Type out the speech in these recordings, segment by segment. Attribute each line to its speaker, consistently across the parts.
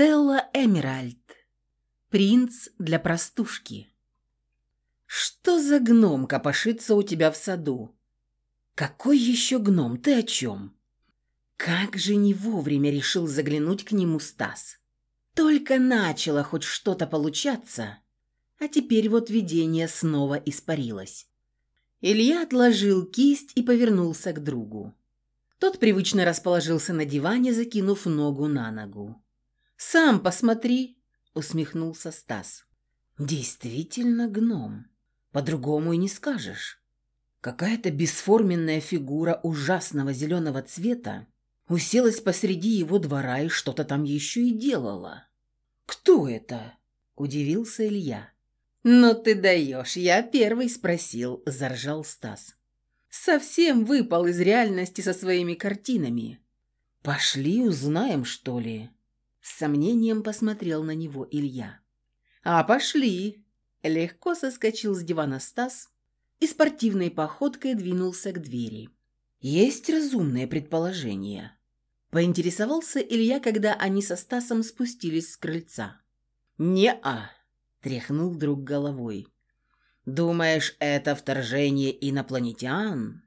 Speaker 1: Стелла Эмеральд. Принц для простушки. Что за гном копошится у тебя в саду? Какой еще гном? Ты о чем? Как же не вовремя решил заглянуть к нему Стас. Только начало хоть что-то получаться, а теперь вот видение снова испарилось. Илья отложил кисть и повернулся к другу. Тот привычно расположился на диване, закинув ногу на ногу. «Сам посмотри», — усмехнулся Стас. «Действительно гном. По-другому и не скажешь. Какая-то бесформенная фигура ужасного зеленого цвета уселась посреди его двора и что-то там еще и делала. «Кто это?» – удивился Илья. «Ну ты даешь, я первый спросил», – заржал Стас. «Совсем выпал из реальности со своими картинами». «Пошли узнаем, что ли?» С сомнением посмотрел на него Илья. «А пошли!» Легко соскочил с дивана Стас и спортивной походкой двинулся к двери. «Есть разумное предположение?» Поинтересовался Илья, когда они со Стасом спустились с крыльца. «Не-а!» – тряхнул друг головой. «Думаешь, это вторжение инопланетян?»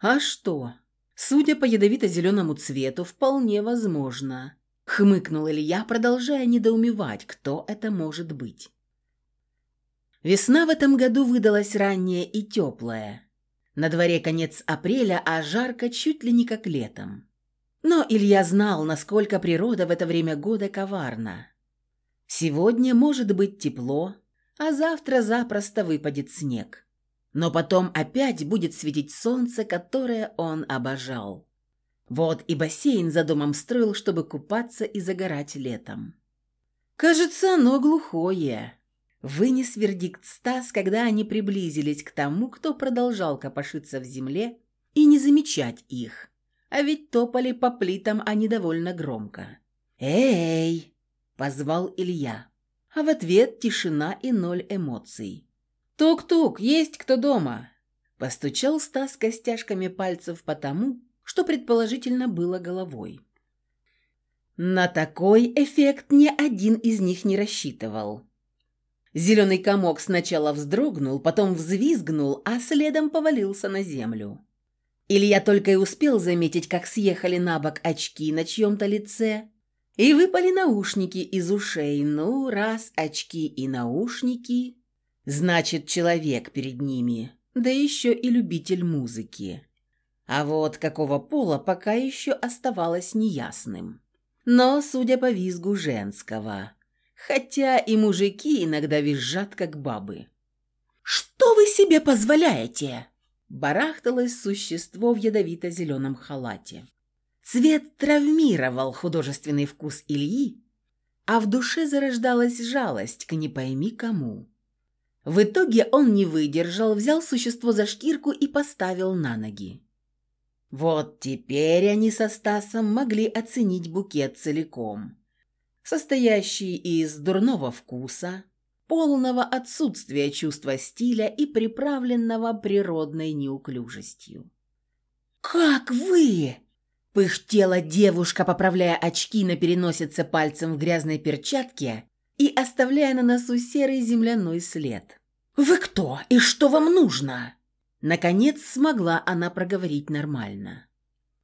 Speaker 1: «А что? Судя по ядовито-зеленому цвету, вполне возможно. Хмыкнул Илья, продолжая недоумевать, кто это может быть. Весна в этом году выдалась ранняя и теплая. На дворе конец апреля, а жарко чуть ли не как летом. Но Илья знал, насколько природа в это время года коварна. Сегодня может быть тепло, а завтра запросто выпадет снег. Но потом опять будет светить солнце, которое он обожал. Вот и бассейн за домом строил, чтобы купаться и загорать летом. «Кажется, оно глухое», — вынес вердикт Стас, когда они приблизились к тому, кто продолжал копошиться в земле и не замечать их. А ведь топали по плитам они довольно громко. «Эй!» — позвал Илья. А в ответ тишина и ноль эмоций. «Тук-тук, есть кто дома?» Постучал Стас костяшками пальцев по тому, что предположительно было головой. На такой эффект ни один из них не рассчитывал. Зеленый комок сначала вздрогнул, потом взвизгнул, а следом повалился на землю. Илья только и успел заметить, как съехали на бок очки на чьем-то лице, и выпали наушники из ушей. Ну, раз очки и наушники, значит, человек перед ними, да еще и любитель музыки. А вот какого пола пока еще оставалось неясным. Но, судя по визгу женского, хотя и мужики иногда визжат, как бабы. «Что вы себе позволяете?» Барахталось существо в ядовито-зеленом халате. Цвет травмировал художественный вкус Ильи, а в душе зарождалась жалость к не пойми кому. В итоге он не выдержал, взял существо за шкирку и поставил на ноги. Вот теперь они со Стасом могли оценить букет целиком, состоящий из дурного вкуса, полного отсутствия чувства стиля и приправленного природной неуклюжестью. «Как вы?» – пыхтела девушка, поправляя очки на переносице пальцем в грязной перчатке и оставляя на носу серый земляной след. «Вы кто и что вам нужно?» Наконец смогла она проговорить нормально.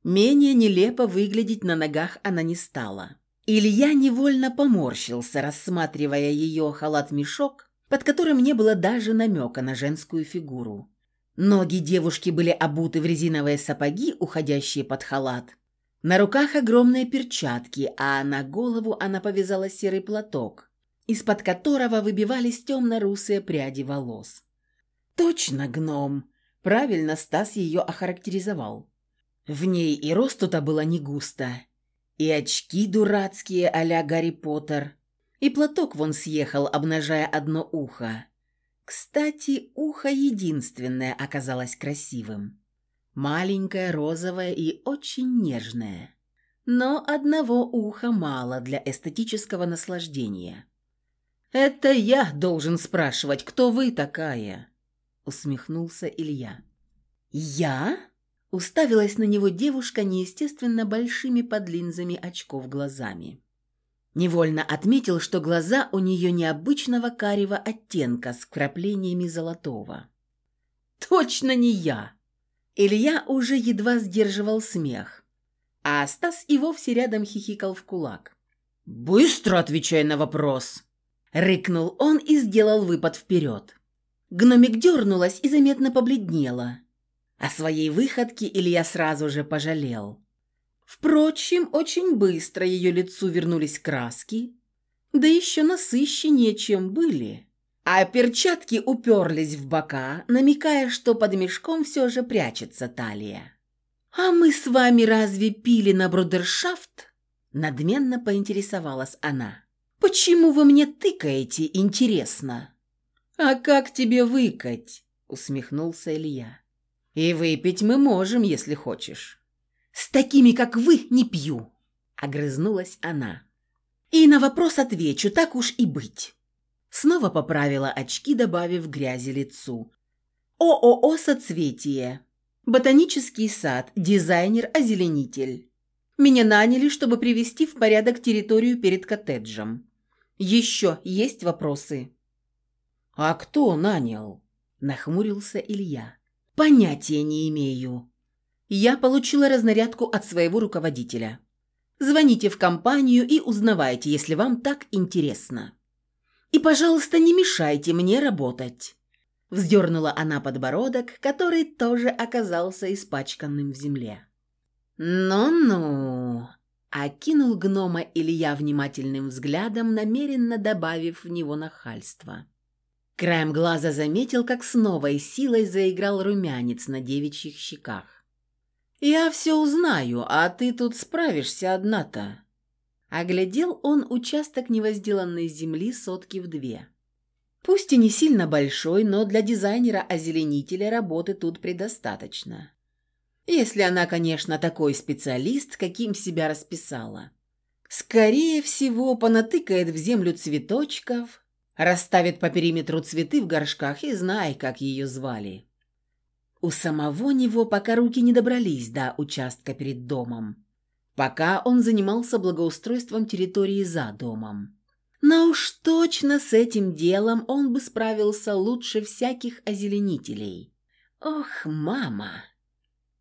Speaker 1: Менее нелепо выглядеть на ногах она не стала. Илья невольно поморщился, рассматривая ее халат-мешок, под которым не было даже намека на женскую фигуру. Ноги девушки были обуты в резиновые сапоги, уходящие под халат. На руках огромные перчатки, а на голову она повязала серый платок, из-под которого выбивались темно-русые пряди волос. «Точно гном!» Правильно Стас ее охарактеризовал. В ней и росту-то было не густо, и очки дурацкие а-ля Гарри Поттер, и платок вон съехал, обнажая одно ухо. Кстати, ухо единственное оказалось красивым. Маленькое, розовое и очень нежное. Но одного уха мало для эстетического наслаждения. «Это я должен спрашивать, кто вы такая?» Усмехнулся Илья. «Я?» – уставилась на него девушка неестественно большими под линзами очков глазами. Невольно отметил, что глаза у нее необычного карего оттенка с вкраплениями золотого. «Точно не я!» Илья уже едва сдерживал смех, а Стас и вовсе рядом хихикал в кулак. «Быстро отвечай на вопрос!» Рыкнул он и сделал выпад вперед. Гномик дернулась и заметно побледнела. О своей выходке Илья сразу же пожалел. Впрочем, очень быстро ее лицу вернулись краски, да еще насыщеннее, чем были. А перчатки уперлись в бока, намекая, что под мешком все же прячется талия. «А мы с вами разве пили на брудершафт?» Надменно поинтересовалась она. «Почему вы мне тыкаете, интересно?» «А как тебе выкать?» усмехнулся Илья. «И выпить мы можем, если хочешь». «С такими, как вы, не пью», — огрызнулась она. «И на вопрос отвечу, так уж и быть». Снова поправила очки, добавив грязи лицу. ООО «Соцветие». Ботанический сад, дизайнер-озеленитель. Меня наняли, чтобы привести в порядок территорию перед коттеджем. Еще есть вопросы?» «А кто нанял?» – нахмурился Илья. «Понятия не имею. Я получила разнарядку от своего руководителя. Звоните в компанию и узнавайте, если вам так интересно. И, пожалуйста, не мешайте мне работать». Вздернула она подбородок, который тоже оказался испачканным в земле. «Ну-ну», — окинул гнома Илья внимательным взглядом, намеренно добавив в него нахальство. Краем глаза заметил, как с новой силой заиграл румянец на девичьих щеках. «Я все узнаю, а ты тут справишься одна-то». Оглядел он участок невозделанной земли сотки в две. Пусть и не сильно большой, но для дизайнера-озеленителя работы тут предостаточно. Если она, конечно, такой специалист, каким себя расписала. Скорее всего, понатыкает в землю цветочков, расставит по периметру цветы в горшках и знай, как ее звали. У самого него пока руки не добрались до участка перед домом, пока он занимался благоустройством территории за домом. Но уж точно с этим делом он бы справился лучше всяких озеленителей. Ох, мама!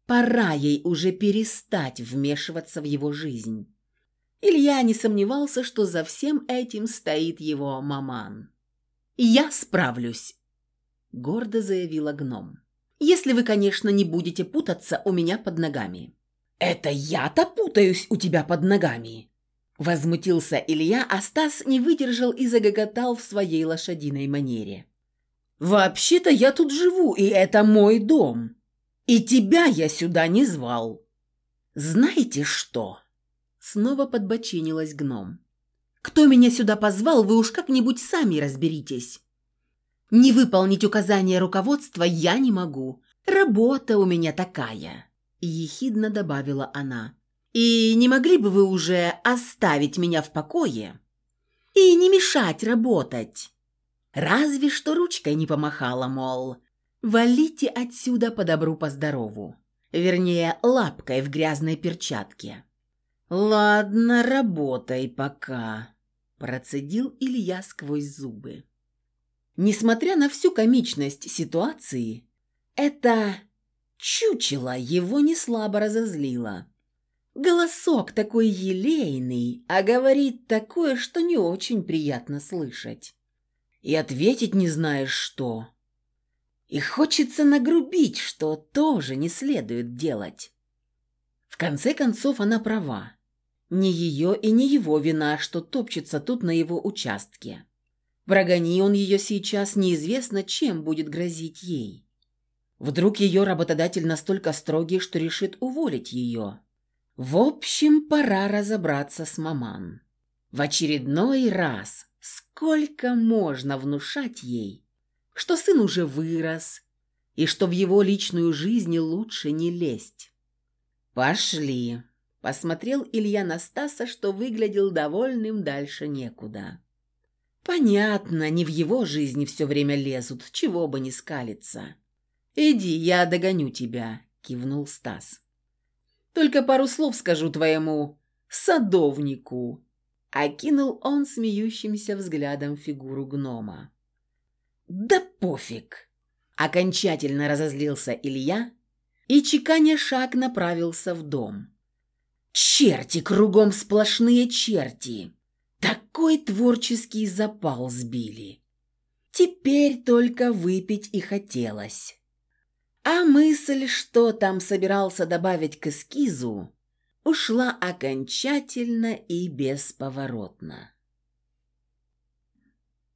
Speaker 1: Пора ей уже перестать вмешиваться в его жизнь. Илья не сомневался, что за всем этим стоит его маман. «Я справлюсь», — гордо заявила гном. Если вы, конечно, не будете путаться у меня под ногами». «Это я-то путаюсь у тебя под ногами!» Возмутился Илья, а Стас не выдержал и загоготал в своей лошадиной манере. «Вообще-то я тут живу, и это мой дом. И тебя я сюда не звал. Знаете что?» Снова подбочинилась гном. «Кто меня сюда позвал, вы уж как-нибудь сами разберитесь. Не выполнить указания руководства я не могу. Работа у меня такая», – ехидно добавила она. «И не могли бы вы уже оставить меня в покое и не мешать работать?» Разве что ручкой не помахала, мол, «Валите отсюда по добру, по здорову». Вернее, лапкой в грязной перчатке. «Ладно, работай пока», – процедил Илья сквозь зубы. Несмотря на всю комичность ситуации, это чучело его не слабо разозлило. Голосок такой елейный, а говорит такое, что не очень приятно слышать. И ответить не знаешь что. И хочется нагрубить, что тоже не следует делать. В конце концов, она права. Не ее и не его вина, что топчется тут на его участке. Прогони он ее сейчас, неизвестно, чем будет грозить ей. Вдруг ее работодатель настолько строгий, что решит уволить ее. В общем, пора разобраться с маман. В очередной раз сколько можно внушать ей, что сын уже вырос и что в его личную жизнь лучше не лезть. «Пошли», — посмотрел Илья на Стаса, что выглядел довольным дальше некуда. Понятно, не в его жизни все время лезут, чего бы не скалиться. «Иди, я догоню тебя», — кивнул Стас. «Только пару слов скажу твоему садовнику». окинул он смеющимся взглядом фигуру гнома. «Да пофиг!» Окончательно разозлился Илья и, чеканя шаг, направился в дом. «Черти! Кругом сплошные черти!» Такой творческий запал сбили. Теперь только выпить и хотелось. А мысль, что там собирался добавить к эскизу, ушла окончательно и бесповоротно.